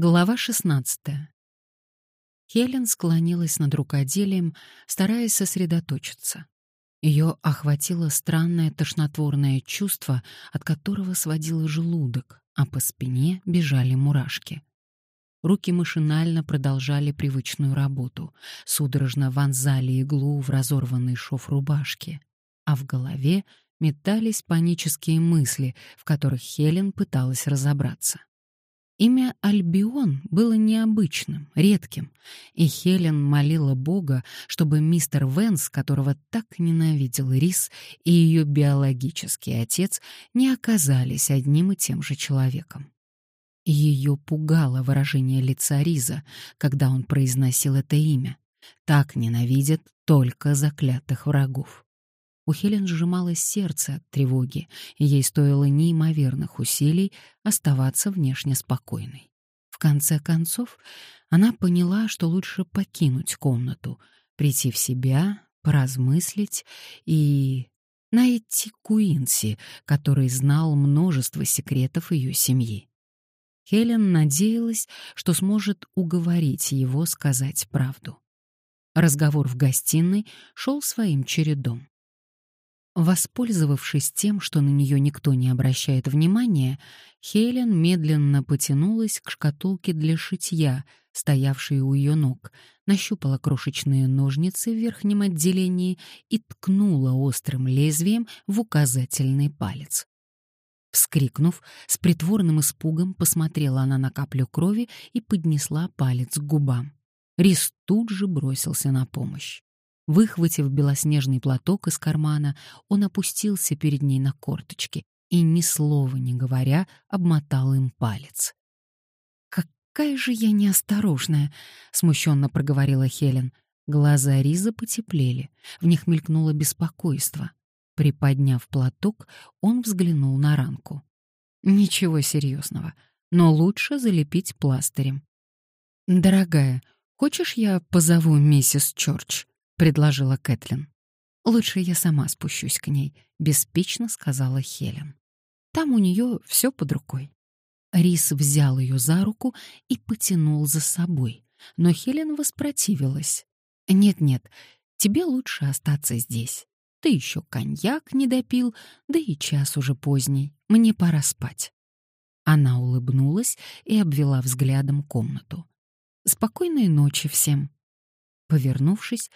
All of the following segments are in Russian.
Глава 16. Хелен склонилась над рукоделием, стараясь сосредоточиться. Ее охватило странное тошнотворное чувство, от которого сводило желудок, а по спине бежали мурашки. Руки машинально продолжали привычную работу, судорожно вонзали иглу в разорванный шов рубашки, а в голове метались панические мысли, в которых Хелен пыталась разобраться. Имя Альбион было необычным, редким, и Хелен молила Бога, чтобы мистер Венс, которого так ненавидел Рис, и ее биологический отец не оказались одним и тем же человеком. Ее пугало выражение лица Риза, когда он произносил это имя. Так ненавидят только заклятых врагов. У Хелен сжималось сердце от тревоги, и ей стоило неимоверных усилий оставаться внешне спокойной. В конце концов, она поняла, что лучше покинуть комнату, прийти в себя, поразмыслить и найти Куинси, который знал множество секретов ее семьи. Хелен надеялась, что сможет уговорить его сказать правду. Разговор в гостиной шел своим чередом. Воспользовавшись тем, что на нее никто не обращает внимания, Хелен медленно потянулась к шкатулке для шитья, стоявшей у ее ног, нащупала крошечные ножницы в верхнем отделении и ткнула острым лезвием в указательный палец. Вскрикнув, с притворным испугом посмотрела она на каплю крови и поднесла палец к губам. Рис тут же бросился на помощь. Выхватив белоснежный платок из кармана, он опустился перед ней на корточки и, ни слова не говоря, обмотал им палец. «Какая же я неосторожная!» — смущенно проговорила Хелен. Глаза Риза потеплели, в них мелькнуло беспокойство. Приподняв платок, он взглянул на ранку. «Ничего серьезного, но лучше залепить пластырем». «Дорогая, хочешь я позову миссис Чорч?» Предложила Кэтлин. Лучше я сама спущусь к ней, беспечно сказала Хелен. Там у нее все под рукой. Рис взял ее за руку и потянул за собой, но Хелен воспротивилась. Нет-нет, тебе лучше остаться здесь. Ты еще коньяк не допил, да и час уже поздний. Мне пора спать. Она улыбнулась и обвела взглядом комнату. Спокойной ночи всем. Повернувшись,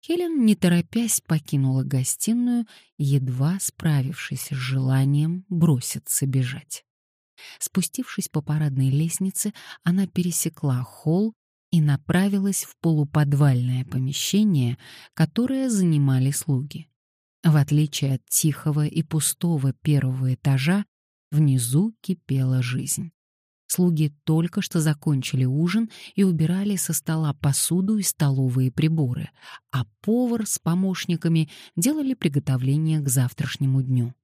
Хелен, не торопясь, покинула гостиную, едва справившись с желанием броситься бежать. Спустившись по парадной лестнице, она пересекла холл и направилась в полуподвальное помещение, которое занимали слуги. В отличие от тихого и пустого первого этажа, внизу кипела жизнь. Слуги только что закончили ужин и убирали со стола посуду и столовые приборы, а повар с помощниками делали приготовление к завтрашнему дню.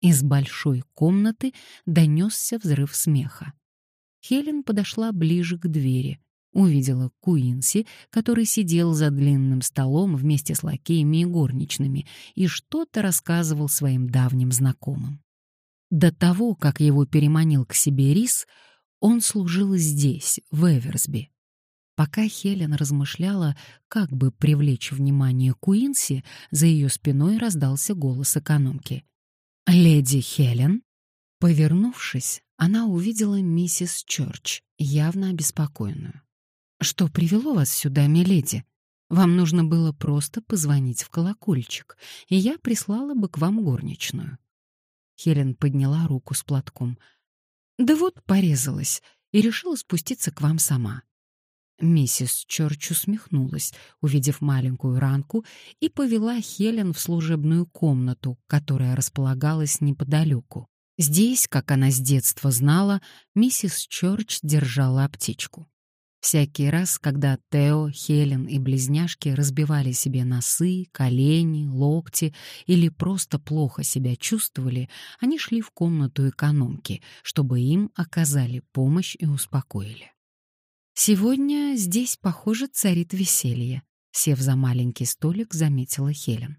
Из большой комнаты донесся взрыв смеха. Хелен подошла ближе к двери, увидела Куинси, который сидел за длинным столом вместе с лакеями и горничными и что-то рассказывал своим давним знакомым. До того, как его переманил к себе Рис, он служил здесь, в Эверсби. Пока Хелен размышляла, как бы привлечь внимание Куинси, за ее спиной раздался голос экономки. «Леди Хелен?» Повернувшись, она увидела миссис Чорч, явно обеспокоенную. «Что привело вас сюда, миледи? Вам нужно было просто позвонить в колокольчик, и я прислала бы к вам горничную». Хелен подняла руку с платком — да вот порезалась и решила спуститься к вам сама. Миссис Чорч усмехнулась, увидев маленькую ранку, и повела Хелен в служебную комнату, которая располагалась неподалеку. Здесь, как она с детства знала, миссис Чорч держала аптечку. Всякий раз, когда Тео, Хелен и близняшки разбивали себе носы, колени, локти или просто плохо себя чувствовали, они шли в комнату экономки, чтобы им оказали помощь и успокоили. «Сегодня здесь, похоже, царит веселье», — сев за маленький столик, заметила Хелен.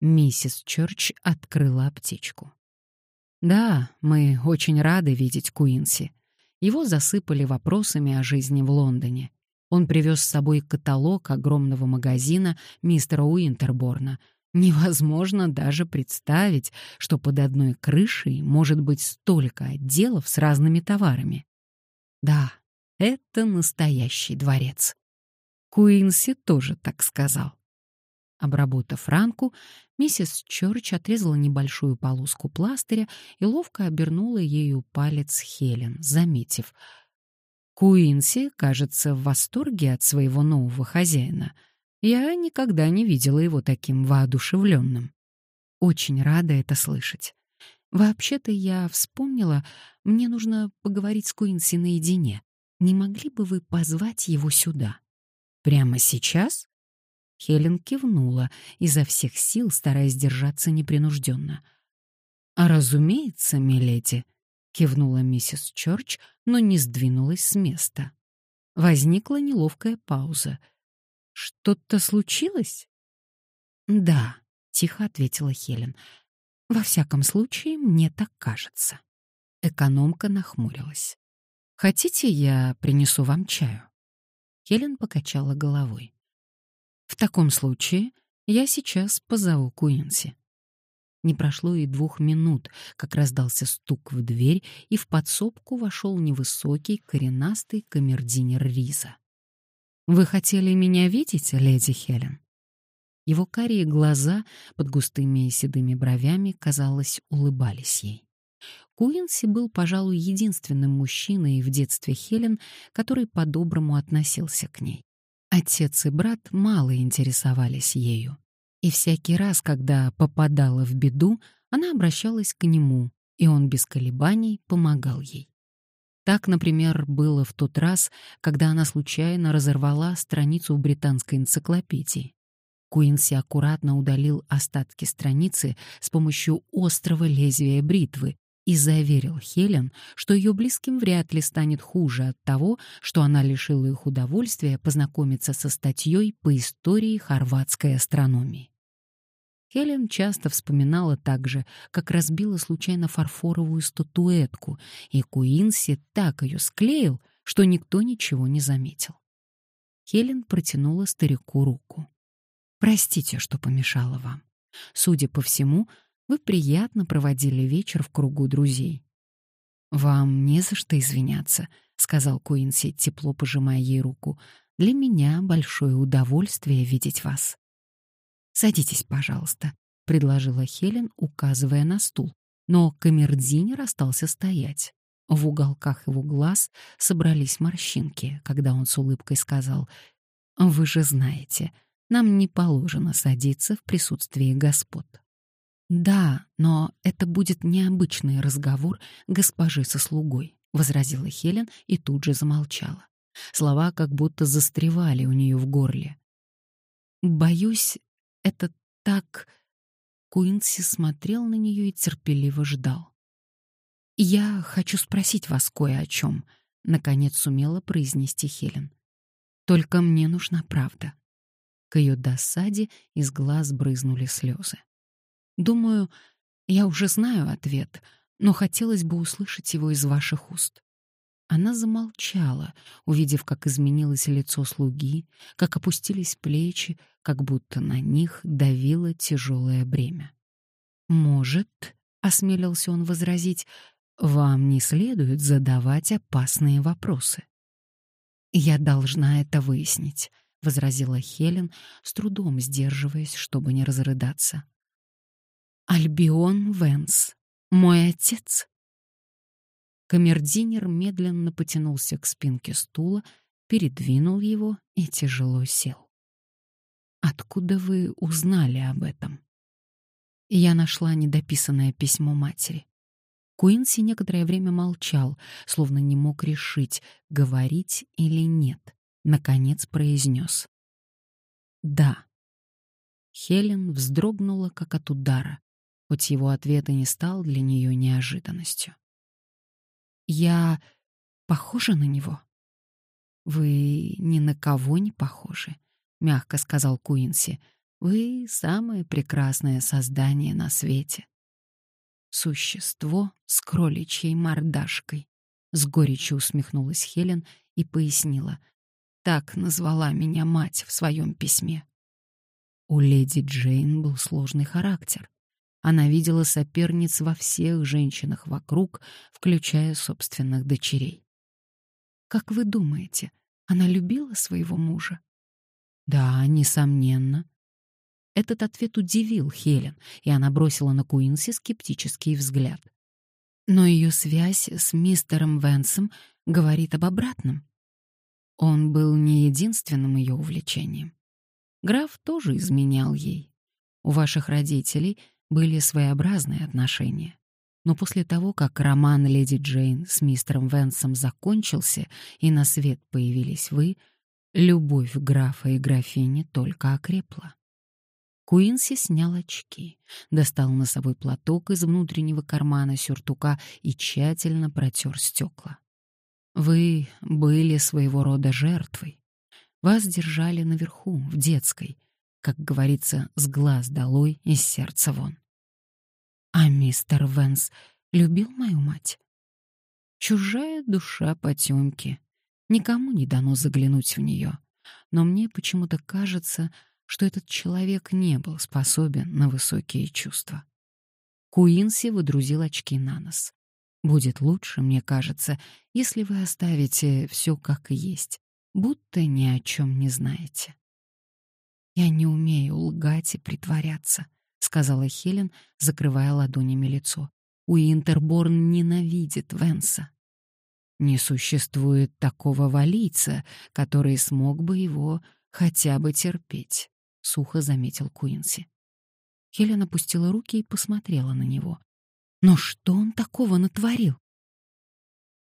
Миссис Чёрч открыла аптечку. «Да, мы очень рады видеть Куинси. Его засыпали вопросами о жизни в Лондоне. Он привез с собой каталог огромного магазина мистера Уинтерборна. Невозможно даже представить, что под одной крышей может быть столько отделов с разными товарами. Да, это настоящий дворец. Куинси тоже так сказал. Обработав ранку, миссис Чёрч отрезала небольшую полоску пластыря и ловко обернула ею палец Хелен, заметив. Куинси, кажется, в восторге от своего нового хозяина. Я никогда не видела его таким воодушевленным. Очень рада это слышать. Вообще-то я вспомнила, мне нужно поговорить с Куинси наедине. Не могли бы вы позвать его сюда? Прямо сейчас? Хелен кивнула, изо всех сил стараясь держаться непринужденно. «А разумеется, миледи», — кивнула миссис Чорч, но не сдвинулась с места. Возникла неловкая пауза. «Что-то случилось?» «Да», — тихо ответила Хелен. «Во всяком случае, мне так кажется». Экономка нахмурилась. «Хотите, я принесу вам чаю?» Хелен покачала головой. В таком случае я сейчас позову Куинси. Не прошло и двух минут, как раздался стук в дверь, и в подсобку вошел невысокий, коренастый камердинер Риза. «Вы хотели меня видеть, леди Хелен?» Его карие глаза под густыми седыми бровями, казалось, улыбались ей. Куинси был, пожалуй, единственным мужчиной в детстве Хелен, который по-доброму относился к ней. Отец и брат мало интересовались ею. И всякий раз, когда попадала в беду, она обращалась к нему, и он без колебаний помогал ей. Так, например, было в тот раз, когда она случайно разорвала страницу в британской энциклопедии. Куинси аккуратно удалил остатки страницы с помощью острого лезвия бритвы и заверил Хелен, что ее близким вряд ли станет хуже от того, что она лишила их удовольствия познакомиться со статьей по истории хорватской астрономии. Хелен часто вспоминала также, как разбила случайно фарфоровую статуэтку, и Куинси так ее склеил, что никто ничего не заметил. Хелен протянула старику руку. «Простите, что помешала вам. Судя по всему, вы приятно проводили вечер в кругу друзей. «Вам не за что извиняться», — сказал Куинси, тепло пожимая ей руку. «Для меня большое удовольствие видеть вас». «Садитесь, пожалуйста», — предложила Хелен, указывая на стул. Но камердинер остался стоять. В уголках его глаз собрались морщинки, когда он с улыбкой сказал, «Вы же знаете, нам не положено садиться в присутствии господ». «Да, но это будет необычный разговор госпожи со слугой», — возразила Хелен и тут же замолчала. Слова как будто застревали у нее в горле. «Боюсь, это так...» Куинси смотрел на нее и терпеливо ждал. «Я хочу спросить вас кое о чем», — наконец сумела произнести Хелен. «Только мне нужна правда». К ее досаде из глаз брызнули слезы. Думаю, я уже знаю ответ, но хотелось бы услышать его из ваших уст. Она замолчала, увидев, как изменилось лицо слуги, как опустились плечи, как будто на них давило тяжелое бремя. «Может, — осмелился он возразить, — вам не следует задавать опасные вопросы». «Я должна это выяснить», — возразила Хелен, с трудом сдерживаясь, чтобы не разрыдаться. Альбион Венс, мой отец. Камердинер медленно потянулся к спинке стула, передвинул его и тяжело сел. Откуда вы узнали об этом? Я нашла недописанное письмо матери. Куинси некоторое время молчал, словно не мог решить, говорить или нет. Наконец произнес. «Да». Хелен вздрогнула, как от удара хоть его ответ и не стал для нее неожиданностью. «Я похожа на него?» «Вы ни на кого не похожи», — мягко сказал Куинси. «Вы — самое прекрасное создание на свете. Существо с кроличьей мордашкой. — с горечью усмехнулась Хелен и пояснила. «Так назвала меня мать в своем письме». У леди Джейн был сложный характер. Она видела соперниц во всех женщинах вокруг, включая собственных дочерей. «Как вы думаете, она любила своего мужа?» «Да, несомненно». Этот ответ удивил Хелен, и она бросила на Куинси скептический взгляд. Но ее связь с мистером Венсом говорит об обратном. Он был не единственным ее увлечением. Граф тоже изменял ей. У ваших родителей были своеобразные отношения. Но после того, как роман «Леди Джейн» с мистером Венсом закончился и на свет появились вы, любовь графа и графини только окрепла. Куинси снял очки, достал носовой платок из внутреннего кармана сюртука и тщательно протер стекла. Вы были своего рода жертвой. Вас держали наверху, в детской, как говорится, с глаз долой, из сердца вон. А мистер Венс любил мою мать? Чужая душа потемки. Никому не дано заглянуть в нее. Но мне почему-то кажется, что этот человек не был способен на высокие чувства. Куинси выдрузил очки на нос. «Будет лучше, мне кажется, если вы оставите все как и есть, будто ни о чем не знаете». «Я не умею лгать и притворяться», — сказала Хелен, закрывая ладонями лицо. «Уинтерборн ненавидит Венса». «Не существует такого валийца, который смог бы его хотя бы терпеть», — сухо заметил Куинси. Хелен опустила руки и посмотрела на него. Но что он такого натворил?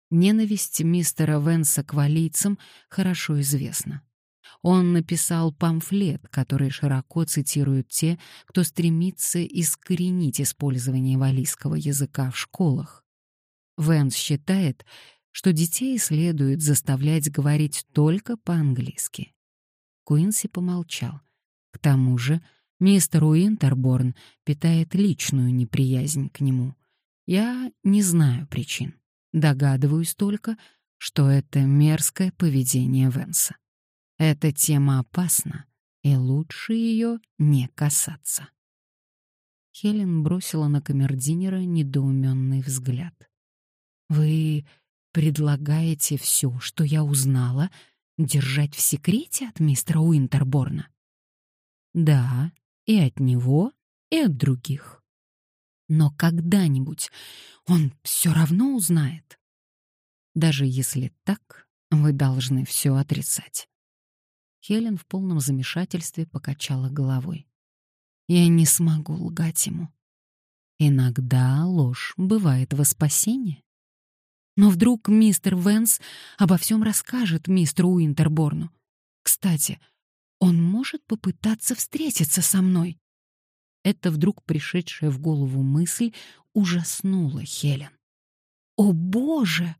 Ненависть мистера Венса к валийцам хорошо известна. Он написал памфлет, который широко цитируют те, кто стремится искоренить использование валийского языка в школах. Венс считает, что детей следует заставлять говорить только по-английски. Куинси помолчал. К тому же мистер Уинтерборн питает личную неприязнь к нему. Я не знаю причин. Догадываюсь только, что это мерзкое поведение Венса. Эта тема опасна, и лучше ее не касаться. Хелен бросила на камердинера недоуменный взгляд. «Вы предлагаете все, что я узнала, держать в секрете от мистера Уинтерборна?» «Да, и от него, и от других. Но когда-нибудь он все равно узнает. Даже если так, вы должны все отрицать. Хелен в полном замешательстве покачала головой. Я не смогу лгать ему. Иногда ложь бывает во спасение. Но вдруг мистер Венс обо всем расскажет мистеру Уинтерборну. Кстати, он может попытаться встретиться со мной. Эта вдруг пришедшая в голову мысль ужаснула Хелен. «О, Боже!»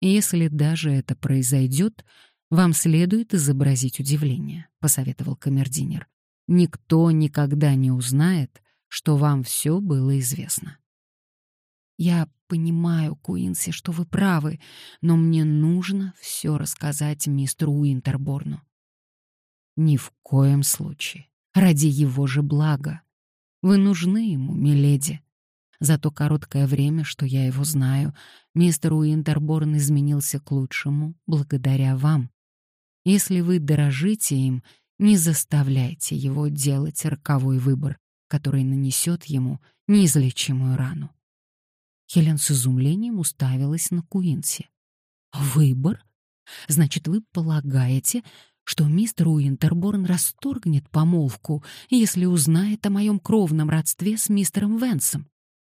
«Если даже это произойдет, вам следует изобразить удивление», — посоветовал камердинер. «Никто никогда не узнает, что вам все было известно». «Я понимаю, Куинси, что вы правы, но мне нужно все рассказать мистеру Уинтерборну». «Ни в коем случае ради его же блага. Вы нужны ему, миледи. За то короткое время, что я его знаю, мистер Уинтерборн изменился к лучшему благодаря вам. Если вы дорожите им, не заставляйте его делать роковой выбор, который нанесет ему неизлечимую рану. Хелен с изумлением уставилась на Куинси. «Выбор? Значит, вы полагаете, что мистер Уинтерборн расторгнет помолвку, если узнает о моем кровном родстве с мистером Венсом.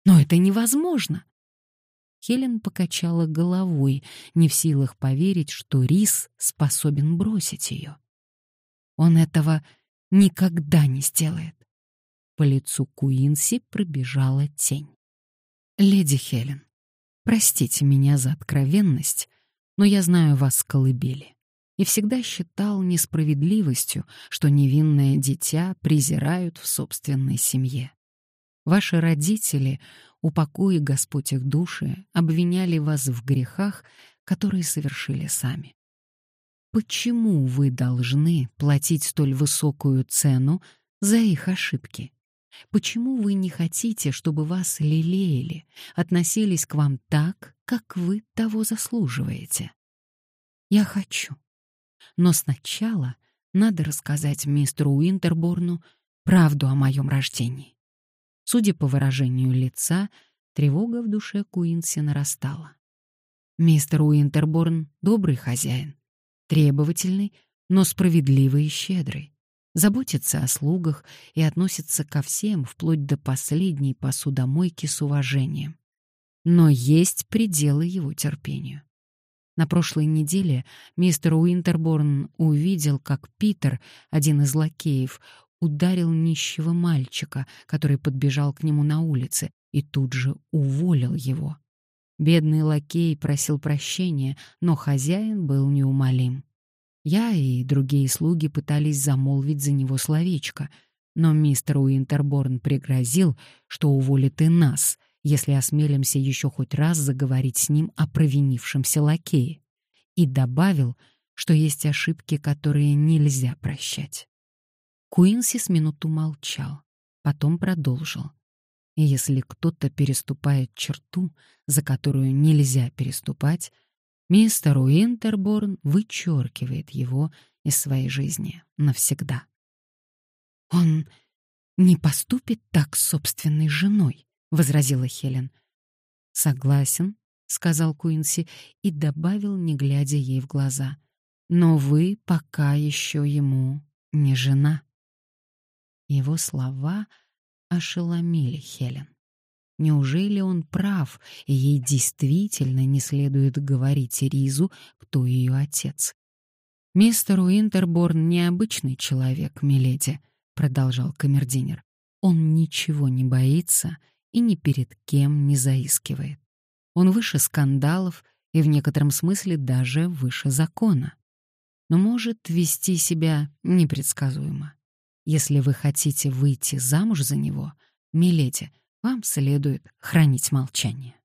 Но это невозможно. Хелен покачала головой, не в силах поверить, что Рис способен бросить ее. Он этого никогда не сделает. По лицу Куинси пробежала тень. «Леди Хелен, простите меня за откровенность, но я знаю вас с колыбели и всегда считал несправедливостью, что невинное дитя презирают в собственной семье. Ваши родители упокои Господь их души, обвиняли вас в грехах, которые совершили сами. Почему вы должны платить столь высокую цену за их ошибки? Почему вы не хотите, чтобы вас лелеяли, относились к вам так, как вы того заслуживаете? Я хочу. Но сначала надо рассказать мистеру Уинтерборну правду о моем рождении. Судя по выражению лица, тревога в душе Куинси нарастала. Мистер Уинтерборн — добрый хозяин, требовательный, но справедливый и щедрый заботится о слугах и относится ко всем вплоть до последней посудомойки с уважением. Но есть пределы его терпению. На прошлой неделе мистер Уинтерборн увидел, как Питер, один из лакеев, ударил нищего мальчика, который подбежал к нему на улице, и тут же уволил его. Бедный лакей просил прощения, но хозяин был неумолим. Я и другие слуги пытались замолвить за него словечко, но мистер Уинтерборн пригрозил, что уволит и нас, если осмелимся еще хоть раз заговорить с ним о провинившемся лакее, и добавил, что есть ошибки, которые нельзя прощать. Куинси с минуту молчал, потом продолжил. Если кто-то переступает черту, за которую нельзя переступать, Мистер Уинтерборн вычеркивает его из своей жизни навсегда. «Он не поступит так с собственной женой», — возразила Хелен. «Согласен», — сказал Куинси и добавил, не глядя ей в глаза. «Но вы пока еще ему не жена». Его слова ошеломили Хелен. Неужели он прав, и ей действительно не следует говорить Ризу, кто ее отец? «Мистер Уинтерборн необычный человек, миледи», — продолжал камердинер. «Он ничего не боится и ни перед кем не заискивает. Он выше скандалов и в некотором смысле даже выше закона. Но может вести себя непредсказуемо. Если вы хотите выйти замуж за него, миледи, вам следует хранить молчание.